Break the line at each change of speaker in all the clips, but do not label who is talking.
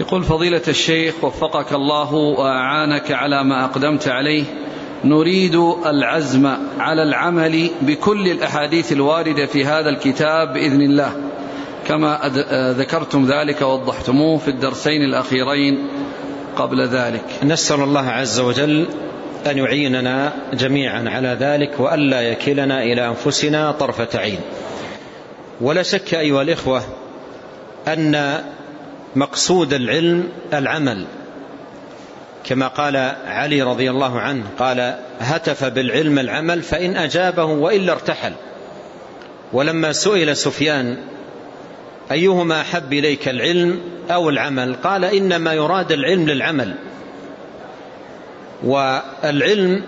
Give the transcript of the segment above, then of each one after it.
يقول فضيلة الشيخ وفقك الله وأعانك على ما أقدمت عليه نريد العزم على العمل بكل الأحاديث الواردة في هذا الكتاب بإذن الله. كما ذكرتم ذلك ووضحتموه في الدرسين الأخيرين قبل ذلك.
نسأل الله عز وجل أن يعيننا جميعا على ذلك وألا يكلنا إلى أنفسنا طرفة عين. ولا شك أيها الإخوة أن مقصود العلم العمل. كما قال علي رضي الله عنه قال هتف بالعلم العمل فإن أجابه وإلا ارتحل. ولما سئل سفيان أيهما أحب إليك العلم أو العمل؟ قال إنما يراد العلم للعمل. والعلم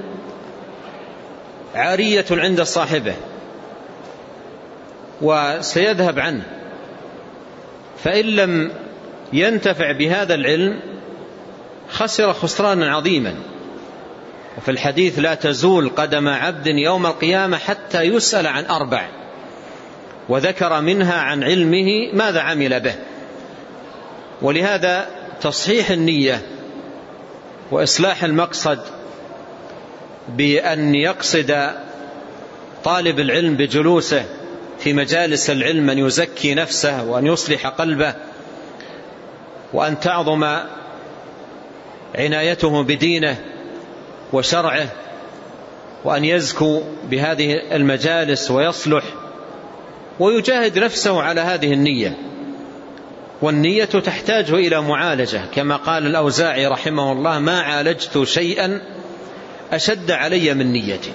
عارية عند صاحبه وسيذهب عنه. فإن لم ينتفع بهذا العلم خسر خسرانا عظيما. وفي الحديث لا تزول قدم عبد يوم القيامة حتى يسأل عن أربع وذكر منها عن علمه ماذا عمل به. ولهذا تصحيح النية وإصلاح المقصد بأن يقصد طالب العلم بجلوسه في مجالس العلم أن يزكي نفسه وأن يصلح قلبه وأن تعظم عنايته بدينه وشرعه وأن يزكو بهذه المجالس ويصلح ويجاهد نفسه على هذه النية. والنية تحتاج إلى معالجة كما قال الأوزاعي رحمه الله ما عالجت شيئا أشد علي من نيتي.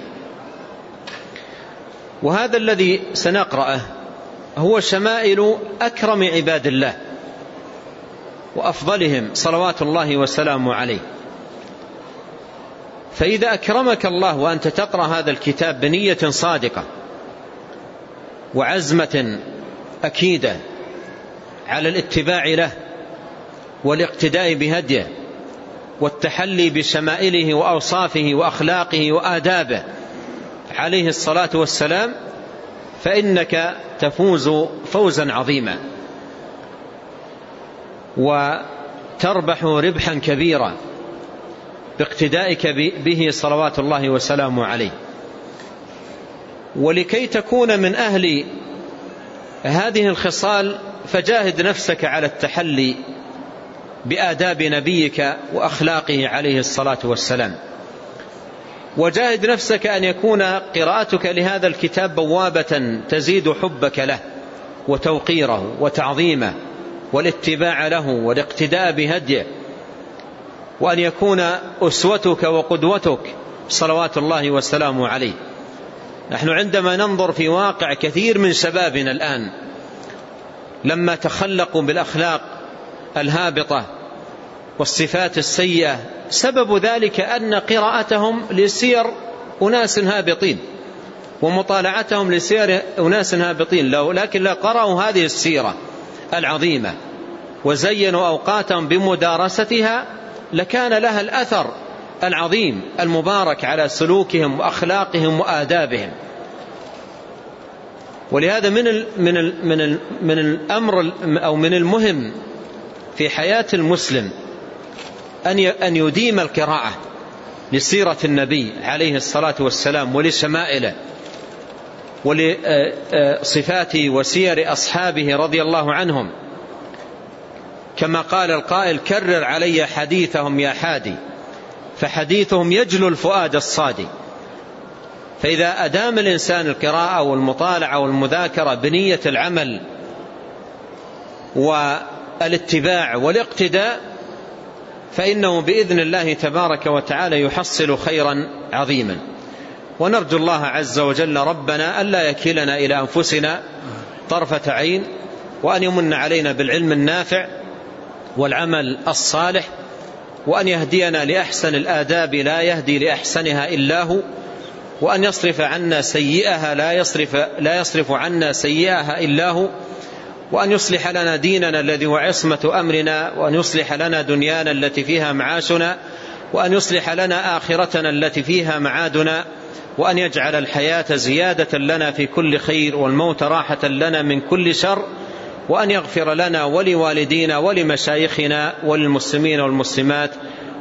وهذا الذي سنقرأه هو شمائل أكرم عباد الله. وأفضلهم صلوات الله وسلامه عليه. فإذا أكرمك الله وأنت تقرأ هذا الكتاب بنية صادقة وعزمة أكيدة على الاتباع له والاقتداء بهديه والتحلي بشمائله وأوصافه وأخلاقه وآدابه عليه الصلاة والسلام فإنك تفوز فوزا عظيما. وتربح ربحا كبيرا باقتدائك به صلوات الله وسلامه عليه. ولكي تكون من أهل هذه الخصال فجاهد نفسك على التحلي بآداب نبيك وأخلاقه عليه الصلاة والسلام. وجاهد نفسك أن يكون قراءتك لهذا الكتاب بوابة تزيد حبك له وتوقيره وتعظيمه. والاتباع له والاقتداء بهديه وأن يكون أسوتك وقدوتك صلوات الله وسلامه عليه. نحن عندما ننظر في واقع كثير من شبابنا الآن لما تخلقوا بالأخلاق الهابطة والصفات السيئة سبب ذلك أن قراءتهم لسير أناس هابطين ومطالعتهم لسير أناس هابطين لكن لا قرأوا هذه السيرة. العظيمة. وزينوا أوقاتهم بمدارستها لكان لها الأثر العظيم المبارك على سلوكهم وأخلاقهم وآدابهم. ولهذا من ال من ال من ال من الأمر أو من المهم في حياة المسلم أن أن يديم القراءة لسيرة النبي عليه الصلاة والسلام ولشمائله. ولصفات وسير أصحابه رضي الله عنهم. كما قال القائل كرر علي حديثهم يا حادي. فحديثهم يجلو الفؤاد الصادي. فإذا أدام الإنسان القراءة والمطالعة والمذاكرة بنية العمل والاتباع والاقتداء فإنه بإذن الله تبارك وتعالى يحصل خيرا عظيما. ونرجو الله عز وجل ربنا ألا يكلنا إلى أنفسنا طرفة عين وأن يمن علينا بالعلم النافع والعمل الصالح وأن يهدينا لأحسن الآداب لا يهدي لأحسنها إلا هو وأن يصرف عنا سيئها لا يصرف, لا يصرف عنا سيئها إلا هو وأن يصلح لنا ديننا الذي هو عصمة أمرنا وأن يصلح لنا دنيانا التي فيها معاشنا وأن يصلح لنا آخرتنا التي فيها معادنا وأن يجعل الحياة زيادة لنا في كل خير والموت راحة لنا من كل شر وأن يغفر لنا ولوالدينا ولمشايخنا وللمسلمين والمسلمات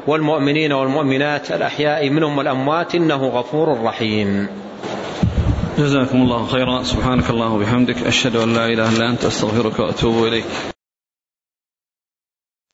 والمؤمنين والمؤمنات الأحياء منهم والأموات إنه غفور رحيم.
جزاكم الله خيرا. سبحانك الله وبحمدك أشهد أن لا إله إلا أنت أستغفرك وأتوب إليك.